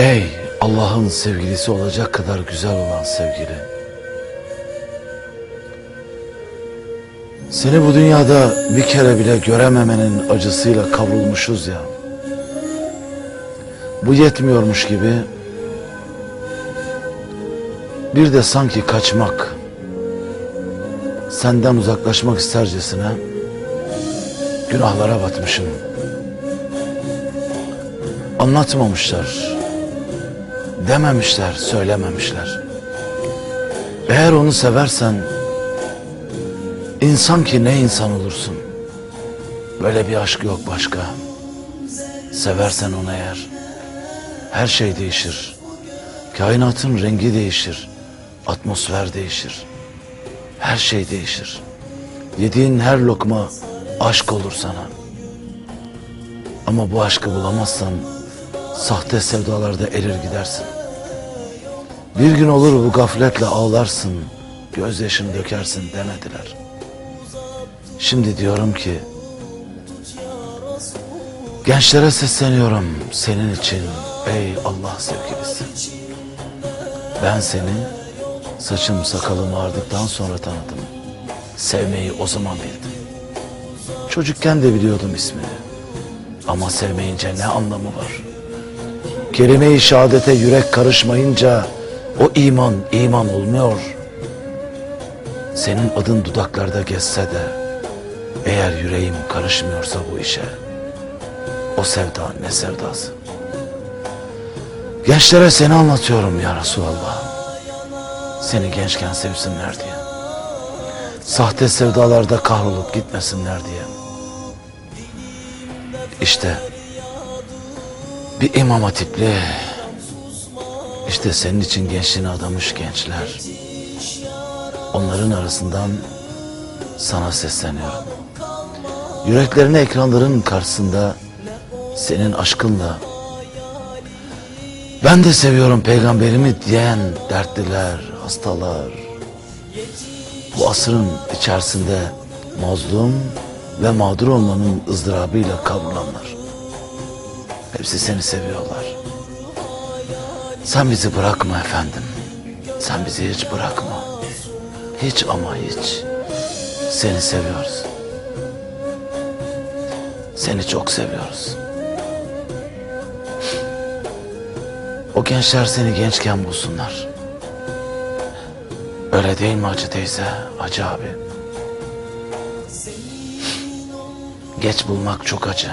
Ey Allah'ın sevgilisi olacak kadar güzel olan sevgili. Seni bu dünyada bir kere bile görememenin acısıyla kavrulmuşuz ya. Bu yetmiyormuş gibi bir de sanki kaçmak, senden uzaklaşmak istercesine günahlara batmışım. Anlatmamışlar, dememişler, söylememişler. Eğer onu seversen, insan ki ne insan olursun. Böyle bir aşk yok başka. Seversen onu eğer, her şey değişir. Kainatın rengi değişir, atmosfer değişir. Her şey değişir. Yediğin her lokma aşk olur sana. Ama bu aşkı bulamazsan sahte sevdalarda erir gidersin. Bir gün olur bu gafletle ağlarsın, gözyaşını dökersin demediler. Şimdi diyorum ki, gençlere sesleniyorum senin için ey Allah sevgilisi. Ben seni saçım sakalım ağardıktan sonra tanıdım. Sevmeyi o zaman bildim. Çocukken de biliyordum ismini. Ama sevmeyince ne anlamı var? Kelime-i şehadete yürek karışmayınca o iman iman olmuyor. Senin adın dudaklarda geçse de eğer yüreğim karışmıyorsa bu işe o sevda ne sevdası? Gençlere seni anlatıyorum ya Resulallah. Seni gençken sevsinler diye. Sahte sevdalarda kahrolup gitmesinler diye. İşte bir imam hatipli işte senin için gençliğini adamış gençler. Onların arasından sana sesleniyorum. Yüreklerini ekranların karşısında senin aşkınla ben de seviyorum peygamberimi diyen dertliler, hastalar. Bu asrın içerisinde mazlum ve mağdur olmanın ızdırabıyla kavrulanlar. Hepsi seni seviyorlar. Sen bizi bırakma efendim. Sen bizi hiç bırakma. Hiç ama hiç. Seni seviyoruz. Seni çok seviyoruz. O gençler seni gençken bulsunlar. Öyle değil mi Hacı teyze, Hacı abi? Geç bulmak çok acı.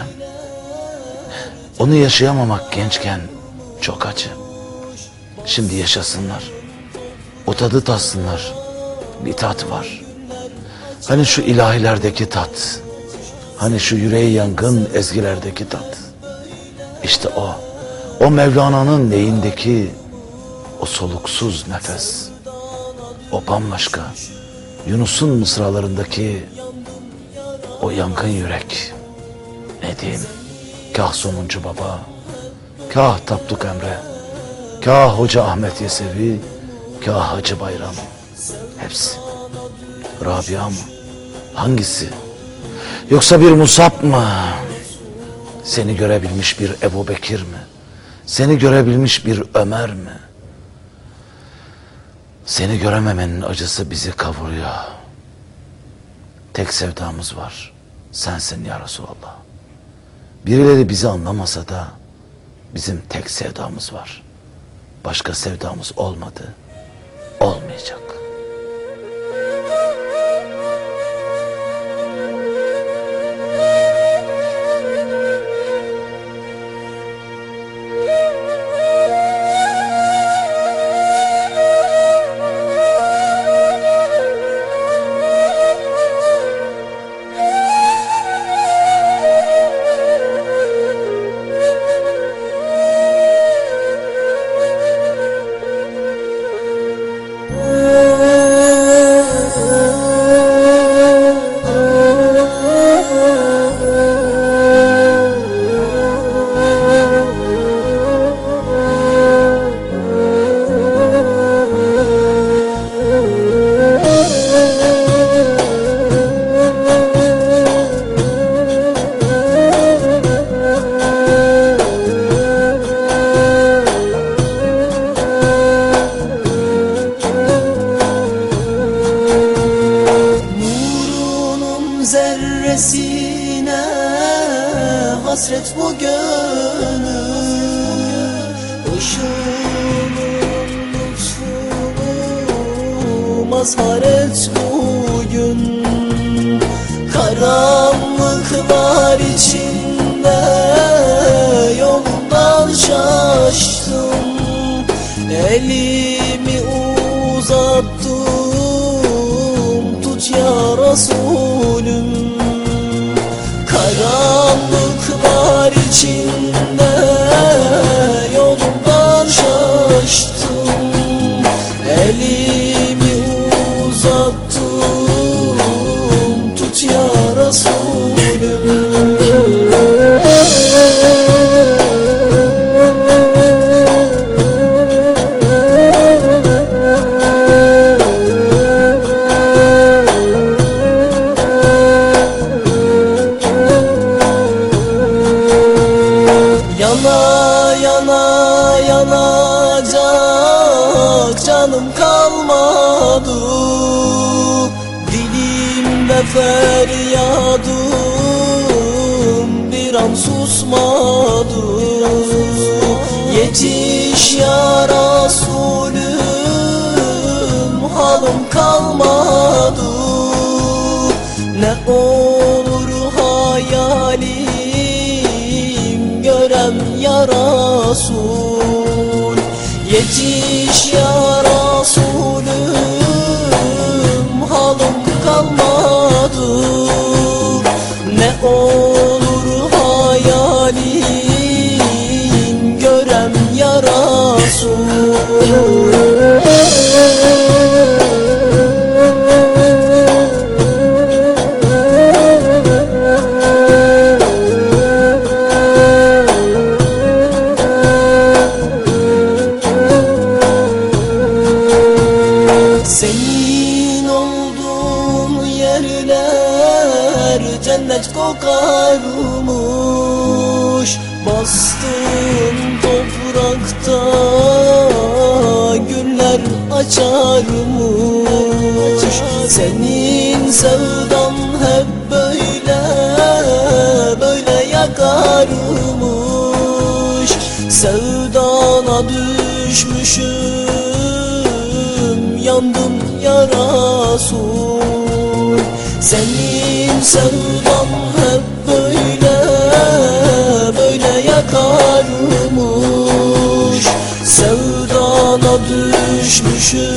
Onu yaşayamamak gençken çok acı. Şimdi yaşasınlar. O tadı tatsınlar. Bir tat var. Hani şu ilahilerdeki tat. Hani şu yüreği yangın ezgilerdeki tat. İşte o. O Mevlana'nın neyindeki o soluksuz nefes. O bambaşka. Yunus'un mısralarındaki o yangın yürek. Ne diyeyim? Kah Somuncu Baba, kah Tapduk Emre, kah Hoca Ahmet Yesevi, kah Hacı Bayram. Hepsi. Rabia mı? Hangisi? Yoksa bir Musab mı? Seni görebilmiş bir Ebu Bekir mi? Seni görebilmiş bir Ömer mi? Seni görememenin acısı bizi kavuruyor. Tek sevdamız var. Sensin ya Resulallah. Birileri bizi anlamasa da bizim tek sevdamız var. Başka sevdamız olmadı. Olmayacak. Lütfunu mazhar et bugün Karanlıklar içinde. Yoldan şaştım. Elimi uzattım. Tut ya Resulüm Dilimde feryadım bir an susmadı Yetiş ya Resulüm halim kalmadı. Ne olur hayalim görem ya Resul Ne kokarmış Bastığın toprakta güller açarmış. Senin sevdan hep böyle böyle yakarmış. Sevdana düşmüşüm yandım ya Resul Senin sevdan düşmüşüm